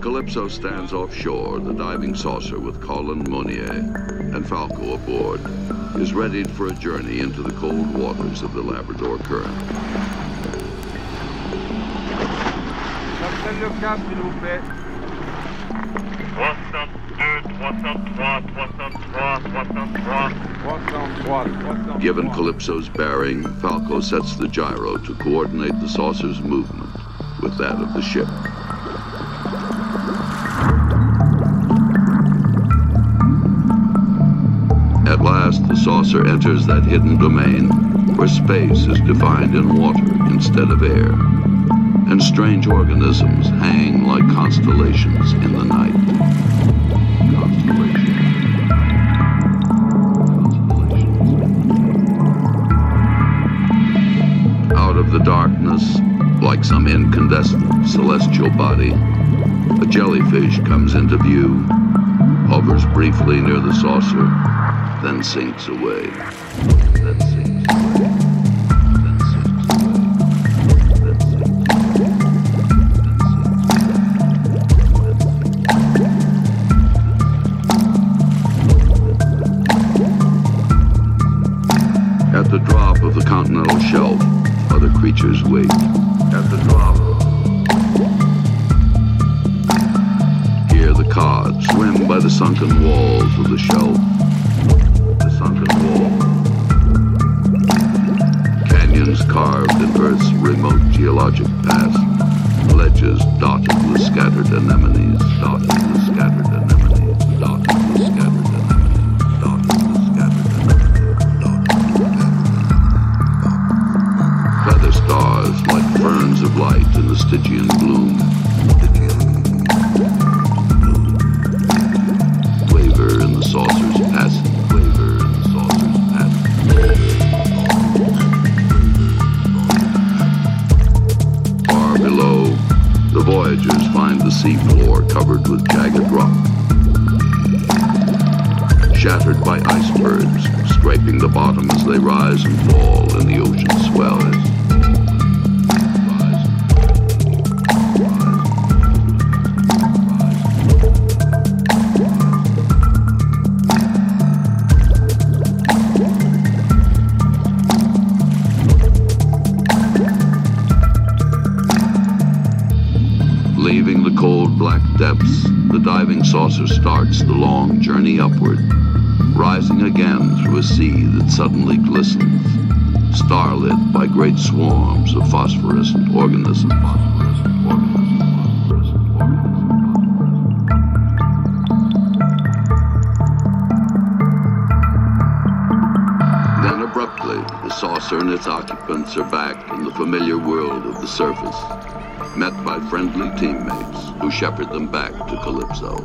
Calypso stands offshore, the diving saucer with Colin Mounier and Falco aboard is readied for a journey into the cold waters of the Labrador Current. J'appelle le cap, s'il vous plaît. 62, 63, 63, 63. 303, 303. Given Calypso's bearing, Falco sets the gyro to coordinate the saucer's movement with that of the ship. Saucer enters that hidden domain where space is defined in water instead of air, and strange organisms hang like constellations in the night. Out of the darkness, like some incandescent celestial body, a jellyfish comes into view, hovers briefly near the saucer, then sinks away. Then sinks the seafloor covered with jagged rock. Shattered by icebergs, scraping the bottom as they rise and fall in the ocean swells. The diving saucer starts the long journey upward, rising again through a sea that suddenly glistens, starlit by great swarms of. Phosphorescent organisms. Then abruptly, the saucer and its occupants are back in the familiar world of the surface, met by friendly teammates who shepherd them back to Calypso.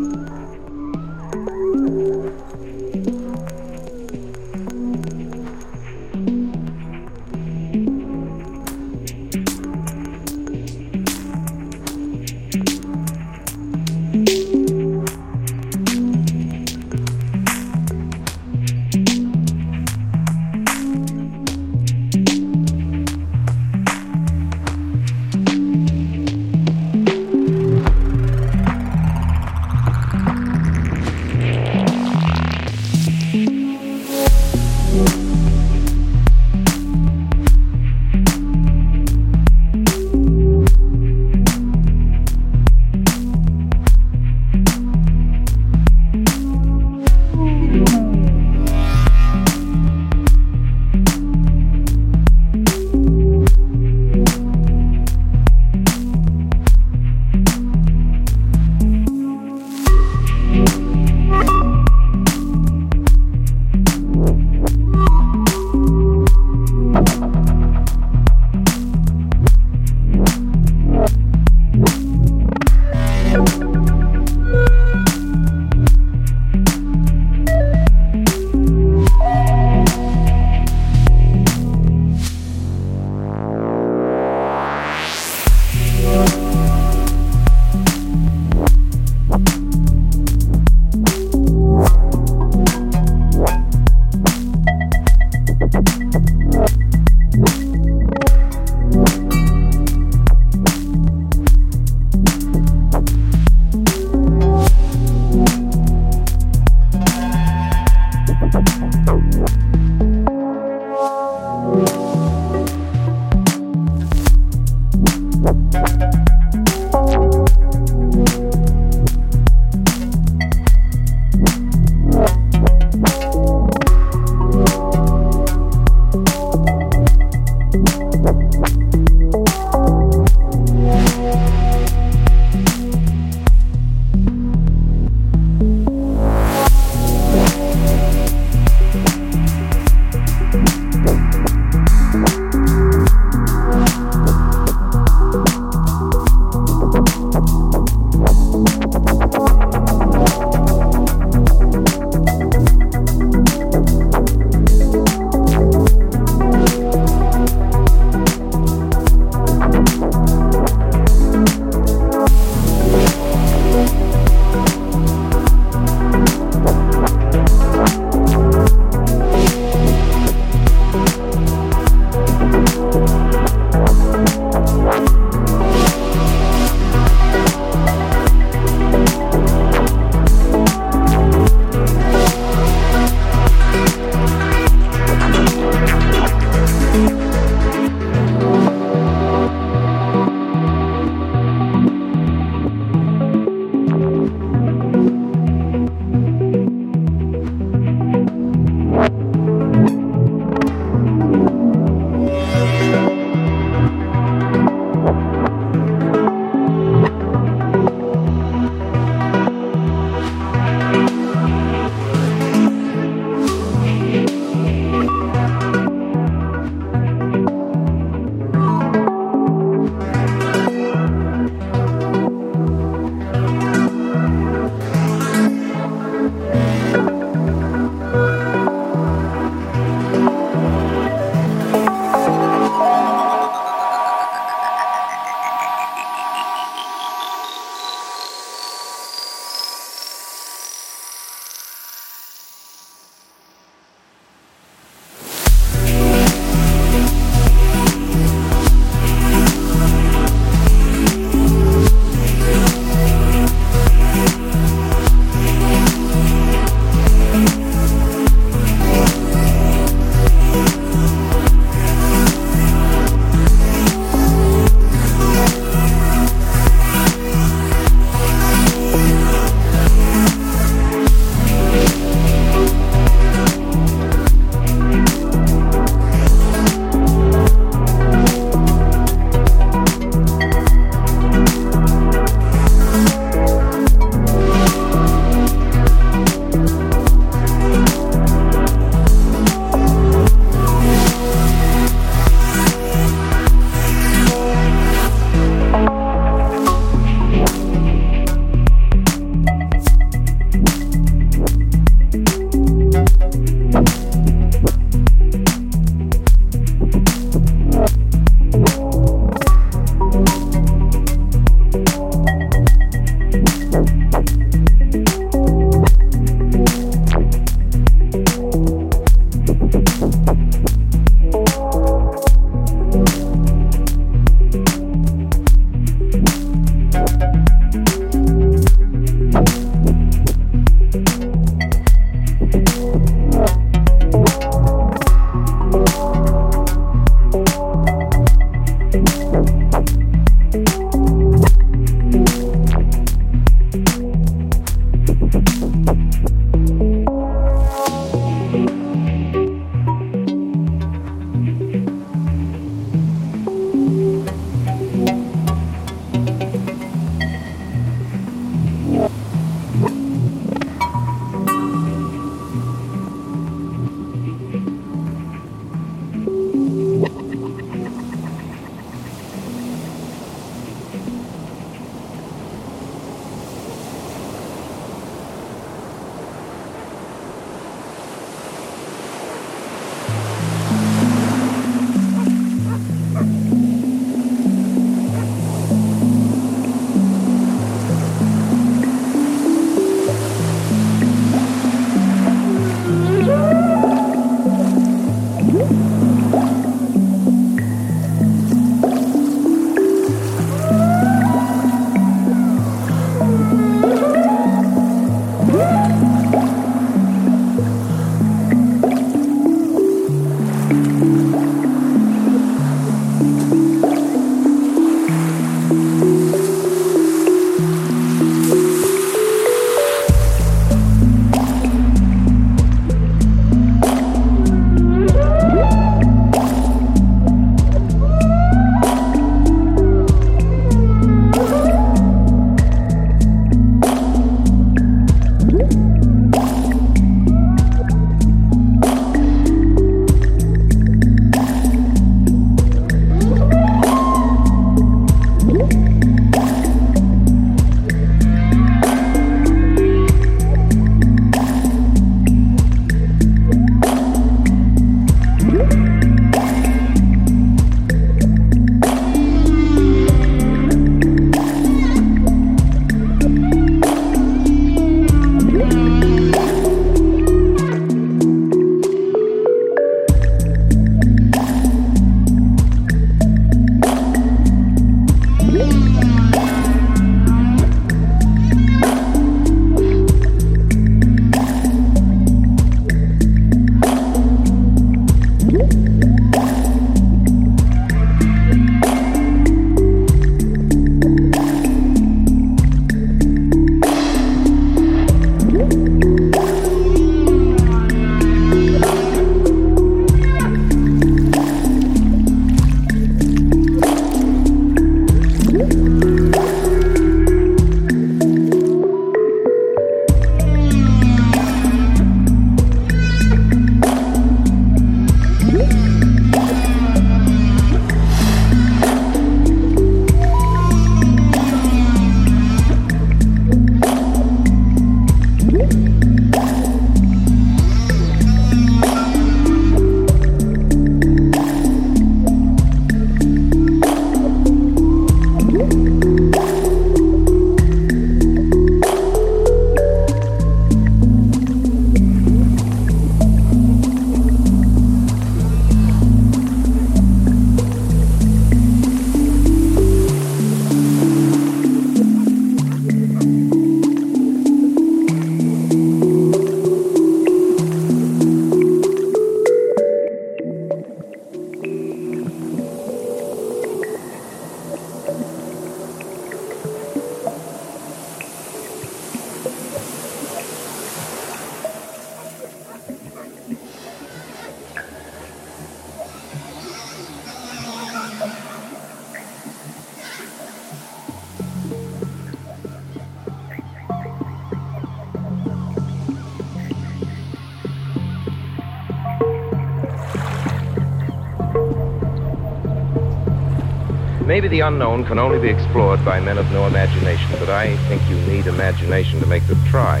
Maybe the unknown can only be explored by men of no imagination, but I think you need imagination to make the try.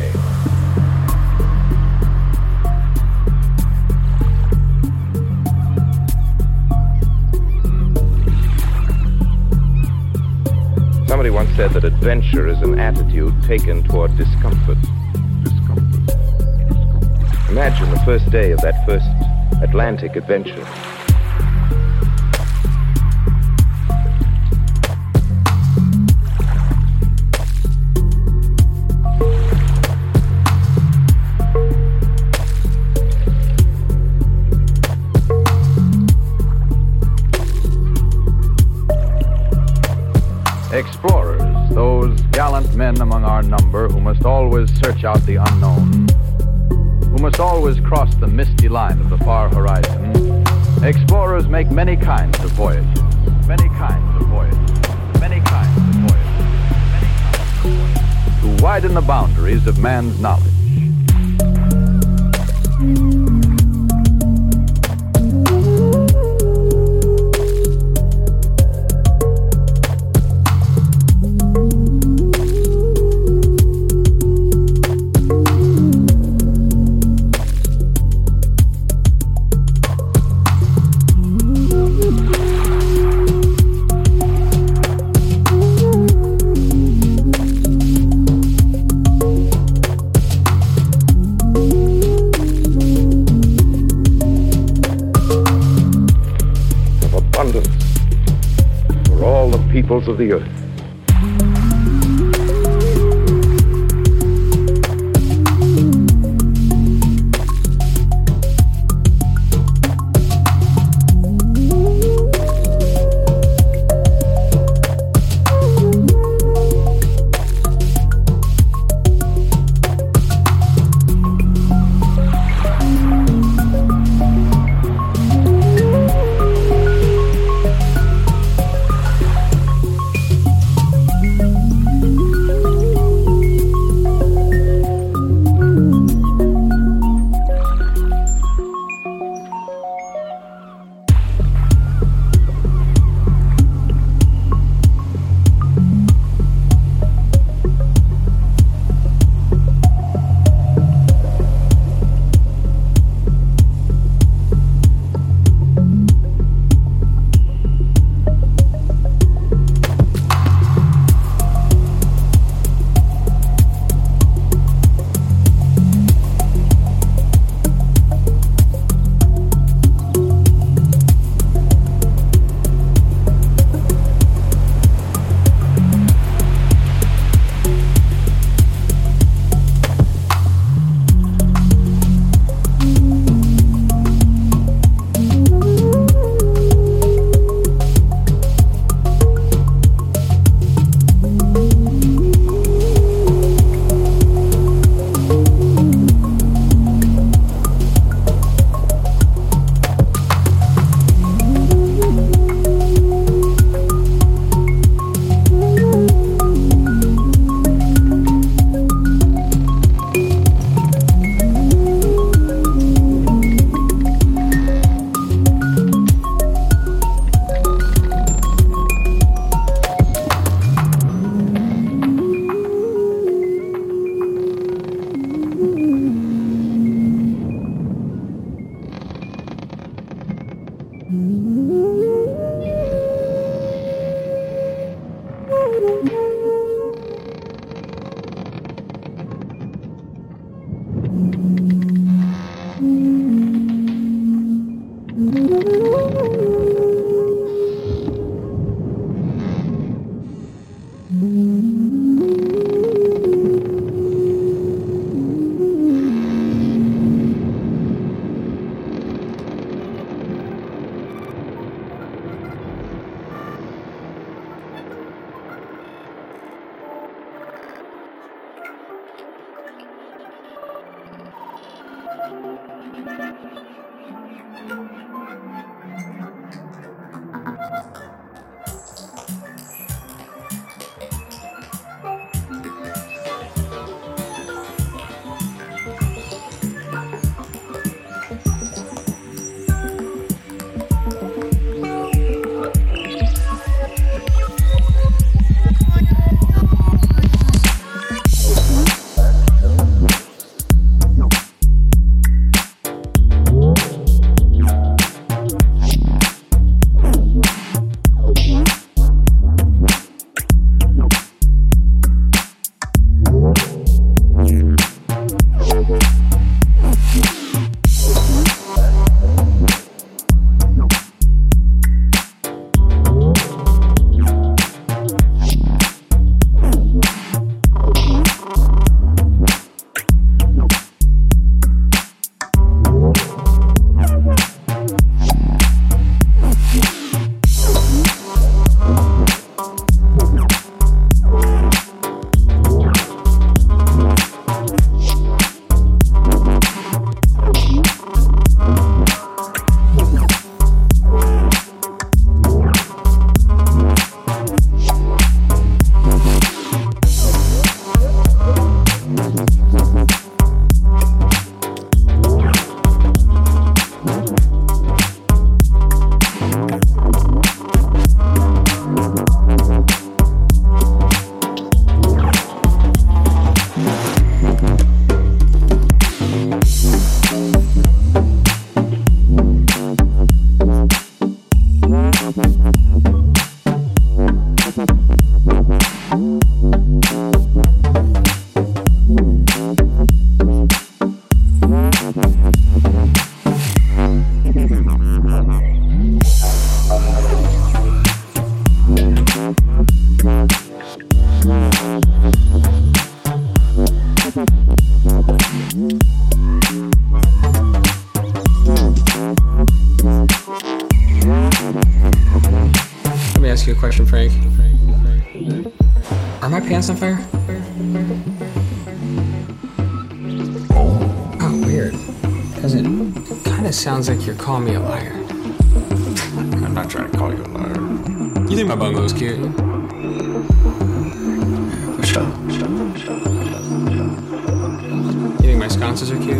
Somebody once said that adventure is an attitude taken toward discomfort. Discomfort. Imagine the first day of that first Atlantic adventure. Always cross the misty line of the far horizon. Explorers make many kinds of voyages, many kinds of voyages, many kinds of voyages, many kinds of voyages, to widen the boundaries of man's knowledge. Peoples of the earth. Think my bungalow's cute? Shut up. You think my sconces are cute?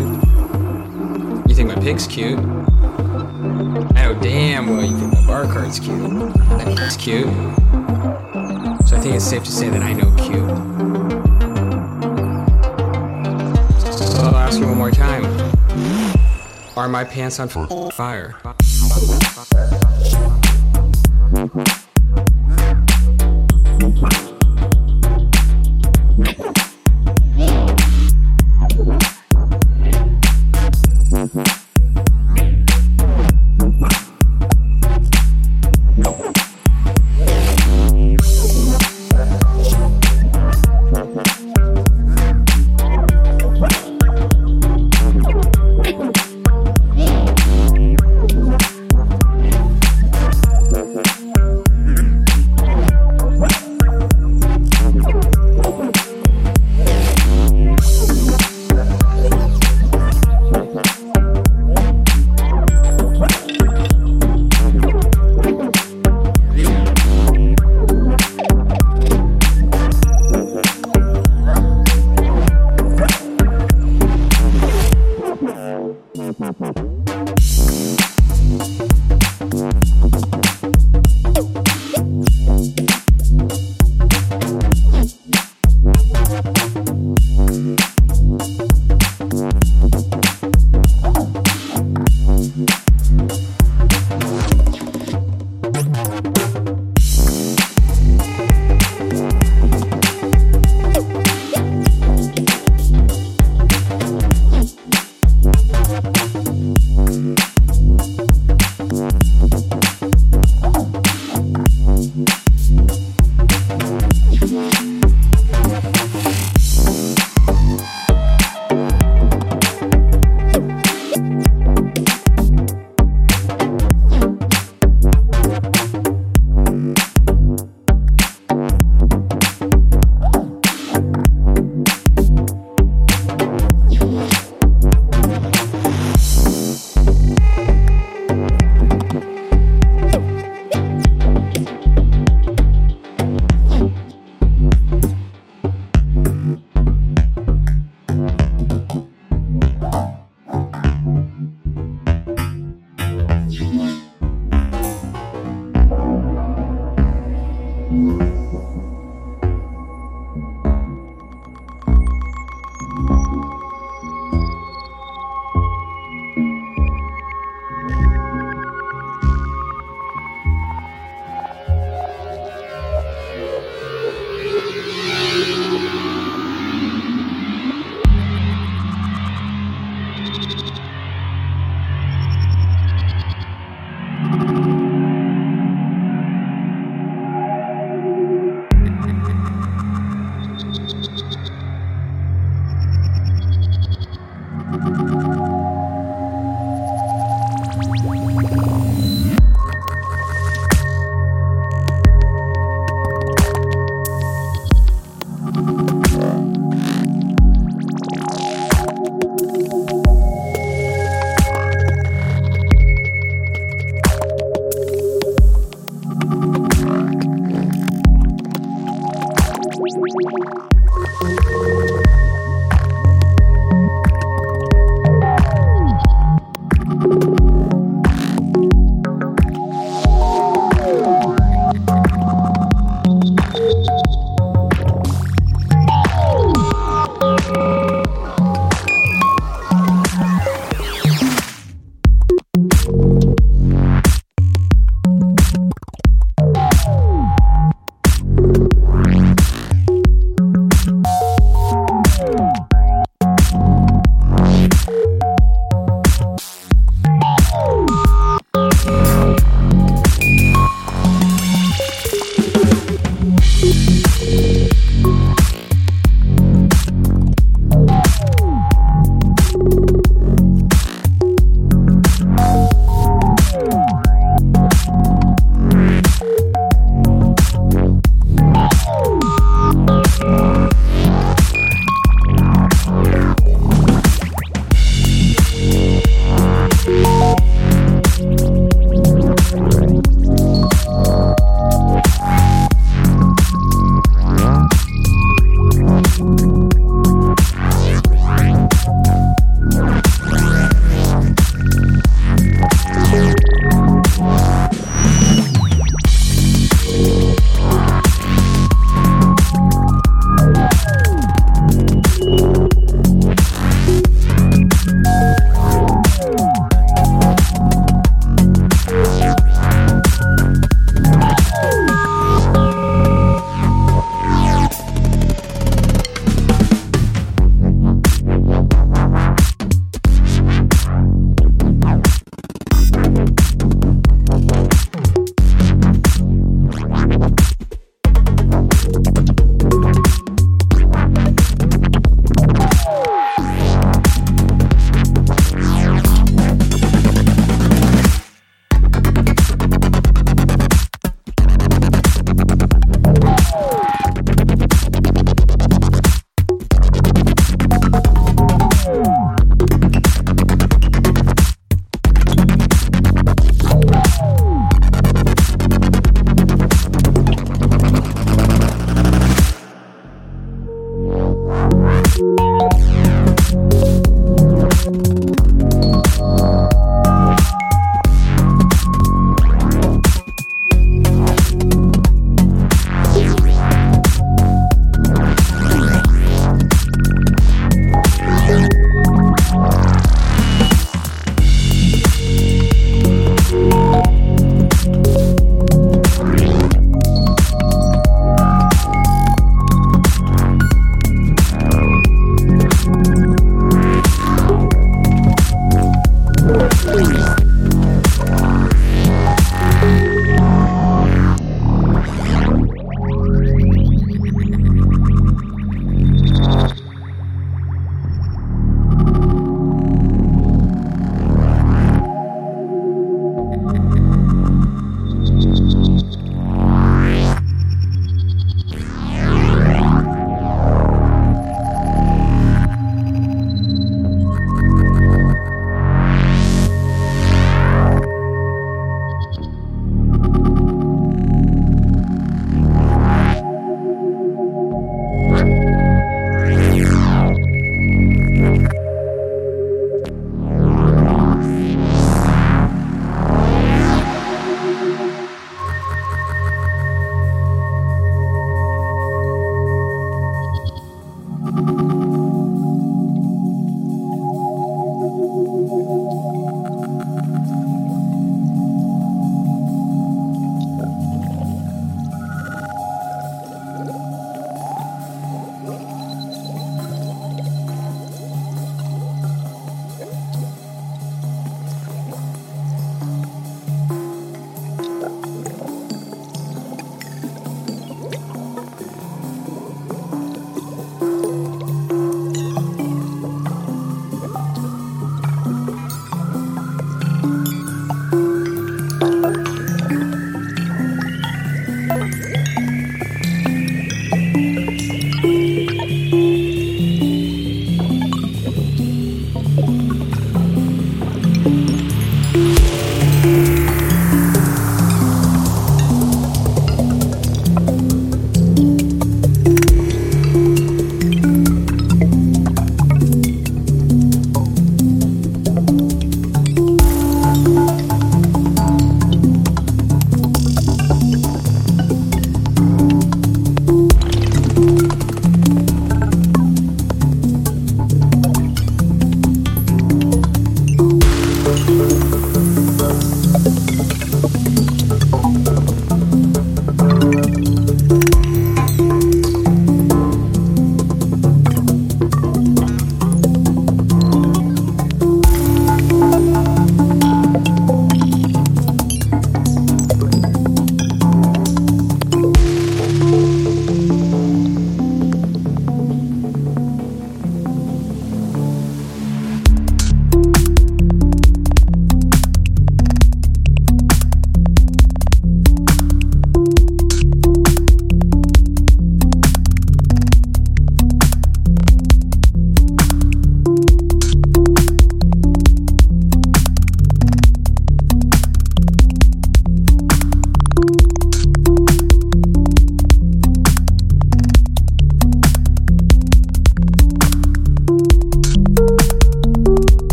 You think my pig's cute? Oh damn well you think my bar cart's cute. That's cute. So I think it's safe to say that I know cute. So I'll ask you one more time. Are my pants on fire?